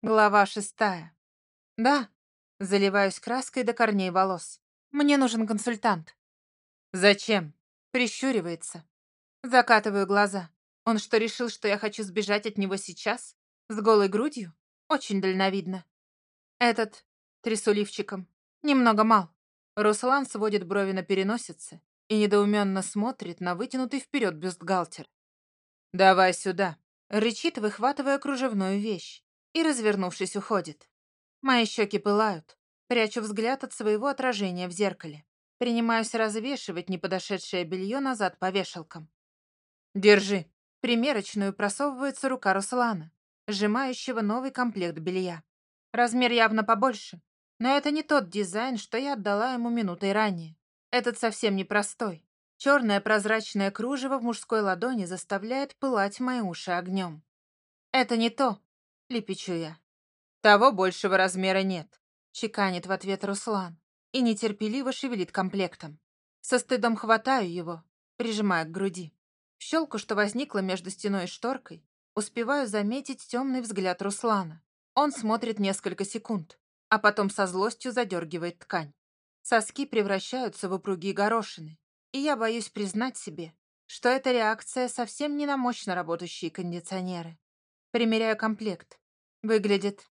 Глава шестая. Да, заливаюсь краской до корней волос. Мне нужен консультант. Зачем? Прищуривается. Закатываю глаза. Он что, решил, что я хочу сбежать от него сейчас? С голой грудью? Очень дальновидно. Этот, трясу лифчиком, немного мал. Руслан сводит брови на переносице и недоуменно смотрит на вытянутый вперед бюстгальтер. «Давай сюда», — рычит, выхватывая кружевную вещь и, развернувшись, уходит. Мои щеки пылают. Прячу взгляд от своего отражения в зеркале. Принимаюсь развешивать неподошедшее белье назад по вешалкам. «Держи». Примерочную просовывается рука Руслана, сжимающего новый комплект белья. Размер явно побольше, но это не тот дизайн, что я отдала ему минутой ранее. Этот совсем непростой. Черное прозрачное кружево в мужской ладони заставляет пылать мои уши огнем. Это не то, — лепечу я. «Того большего размера нет», — чеканит в ответ Руслан и нетерпеливо шевелит комплектом. Со стыдом хватаю его, прижимая к груди. В щелку, что возникла между стеной и шторкой, успеваю заметить темный взгляд Руслана. Он смотрит несколько секунд, а потом со злостью задергивает ткань. Соски превращаются в упругие горошины, и я боюсь признать себе, что эта реакция совсем не на мощно работающие кондиционеры. Примеряю комплект. Выглядит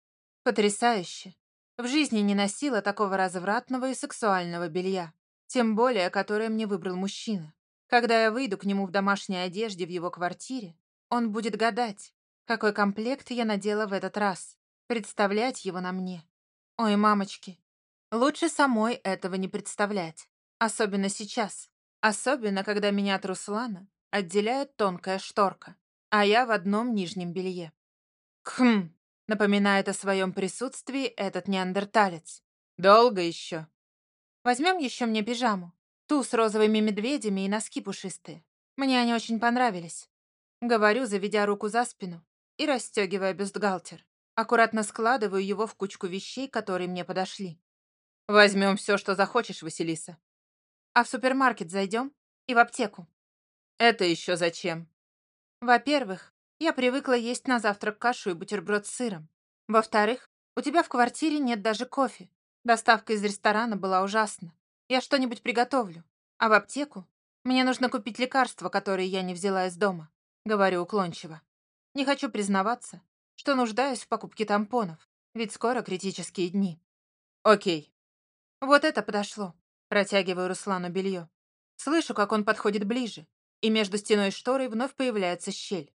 потрясающе. В жизни не носила такого развратного и сексуального белья. Тем более, которое мне выбрал мужчина. Когда я выйду к нему в домашней одежде в его квартире, он будет гадать, какой комплект я надела в этот раз. Представлять его на мне. Ой, мамочки. Лучше самой этого не представлять. Особенно сейчас. Особенно, когда меня от Руслана отделяет тонкая шторка а я в одном нижнем белье. Хм, напоминает о своем присутствии этот неандерталец. Долго еще. Возьмем еще мне пижаму. Ту с розовыми медведями и носки пушистые. Мне они очень понравились. Говорю, заведя руку за спину и расстегивая бюстгальтер. Аккуратно складываю его в кучку вещей, которые мне подошли. Возьмем все, что захочешь, Василиса. А в супермаркет зайдем? И в аптеку. Это еще зачем? Во-первых, я привыкла есть на завтрак кашу и бутерброд с сыром. Во-вторых, у тебя в квартире нет даже кофе. Доставка из ресторана была ужасна. Я что-нибудь приготовлю. А в аптеку мне нужно купить лекарства, которые я не взяла из дома. Говорю уклончиво. Не хочу признаваться, что нуждаюсь в покупке тампонов, ведь скоро критические дни. Окей. Вот это подошло. Протягиваю Руслану белье. Слышу, как он подходит ближе, и между стеной и шторой вновь появляется щель.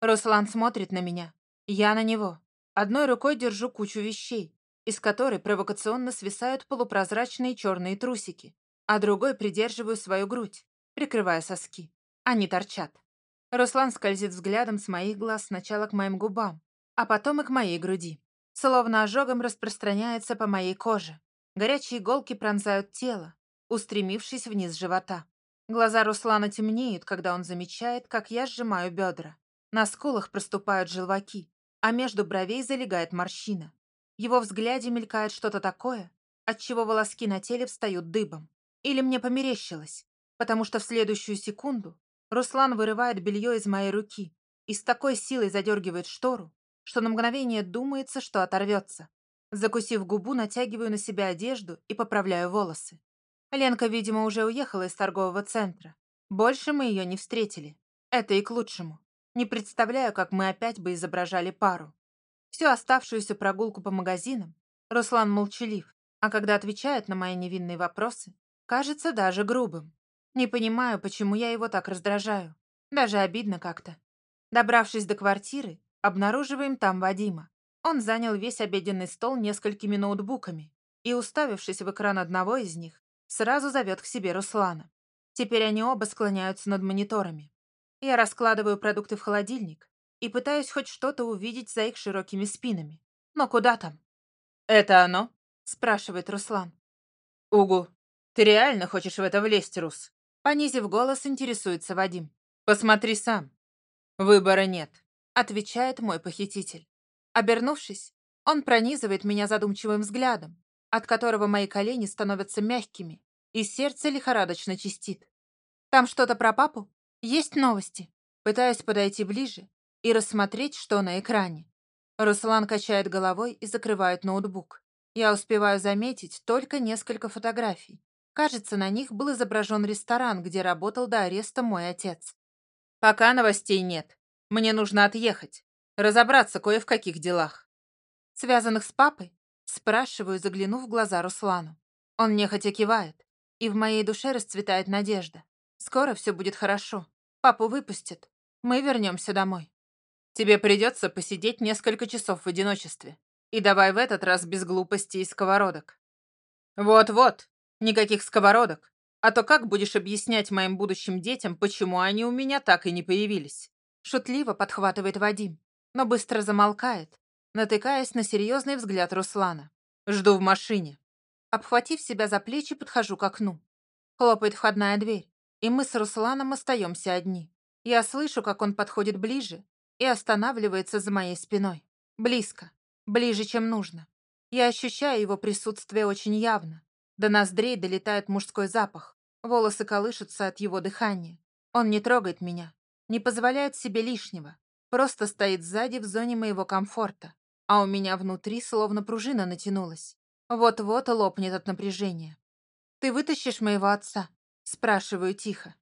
Руслан смотрит на меня. Я на него. Одной рукой держу кучу вещей, из которой провокационно свисают полупрозрачные черные трусики, а другой придерживаю свою грудь, прикрывая соски. Они торчат. Руслан скользит взглядом с моих глаз сначала к моим губам, а потом и к моей груди. Словно ожогом распространяется по моей коже. Горячие иголки пронзают тело, устремившись вниз живота. Глаза Руслана темнеют, когда он замечает, как я сжимаю бедра. На скулах проступают желваки, а между бровей залегает морщина. Его взгляде мелькает что-то такое, от чего волоски на теле встают дыбом. Или мне померещилось, потому что в следующую секунду Руслан вырывает белье из моей руки и с такой силой задергивает штору, что на мгновение думается, что оторвется. Закусив губу, натягиваю на себя одежду и поправляю волосы. Ленка, видимо, уже уехала из торгового центра. Больше мы ее не встретили. Это и к лучшему. Не представляю, как мы опять бы изображали пару. Всю оставшуюся прогулку по магазинам Руслан молчалив, а когда отвечает на мои невинные вопросы, кажется даже грубым. Не понимаю, почему я его так раздражаю. Даже обидно как-то. Добравшись до квартиры, обнаруживаем там Вадима. Он занял весь обеденный стол несколькими ноутбуками и, уставившись в экран одного из них, Сразу зовет к себе Руслана. Теперь они оба склоняются над мониторами. Я раскладываю продукты в холодильник и пытаюсь хоть что-то увидеть за их широкими спинами. Но куда там? «Это оно?» — спрашивает Руслан. «Угу, ты реально хочешь в это влезть, Рус?» Понизив голос, интересуется Вадим. «Посмотри сам. Выбора нет», — отвечает мой похититель. Обернувшись, он пронизывает меня задумчивым взглядом, от которого мои колени становятся мягкими, и сердце лихорадочно чистит. Там что-то про папу? Есть новости? Пытаюсь подойти ближе и рассмотреть, что на экране. Руслан качает головой и закрывает ноутбук. Я успеваю заметить только несколько фотографий. Кажется, на них был изображен ресторан, где работал до ареста мой отец. Пока новостей нет. Мне нужно отъехать. Разобраться кое в каких делах. Связанных с папой? Спрашиваю, заглянув в глаза Руслану. Он нехотя кивает, и в моей душе расцветает надежда. Скоро все будет хорошо. Папу выпустят. Мы вернемся домой. Тебе придется посидеть несколько часов в одиночестве. И давай в этот раз без глупостей и сковородок. Вот-вот, никаких сковородок. А то как будешь объяснять моим будущим детям, почему они у меня так и не появились? Шутливо подхватывает Вадим, но быстро замолкает, натыкаясь на серьезный взгляд Руслана. Жду в машине. Обхватив себя за плечи, подхожу к окну. Хлопает входная дверь, и мы с Русланом остаемся одни. Я слышу, как он подходит ближе и останавливается за моей спиной. Близко, ближе, чем нужно. Я ощущаю его присутствие очень явно. До ноздрей долетает мужской запах. Волосы колышутся от его дыхания. Он не трогает меня, не позволяет себе лишнего. Просто стоит сзади в зоне моего комфорта. А у меня внутри словно пружина натянулась. Вот-вот лопнет от напряжения. «Ты вытащишь моего отца?» Спрашиваю тихо.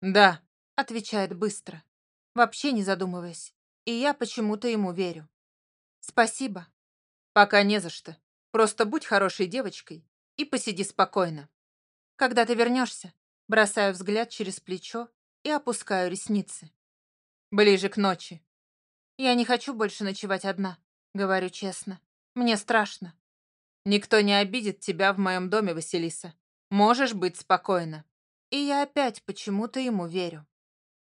«Да», — отвечает быстро, вообще не задумываясь. И я почему-то ему верю. «Спасибо». «Пока не за что. Просто будь хорошей девочкой и посиди спокойно. Когда ты вернешься?» Бросаю взгляд через плечо и опускаю ресницы. Ближе к ночи. Я не хочу больше ночевать одна, говорю честно. Мне страшно. Никто не обидит тебя в моем доме, Василиса. Можешь быть спокойна. И я опять почему-то ему верю.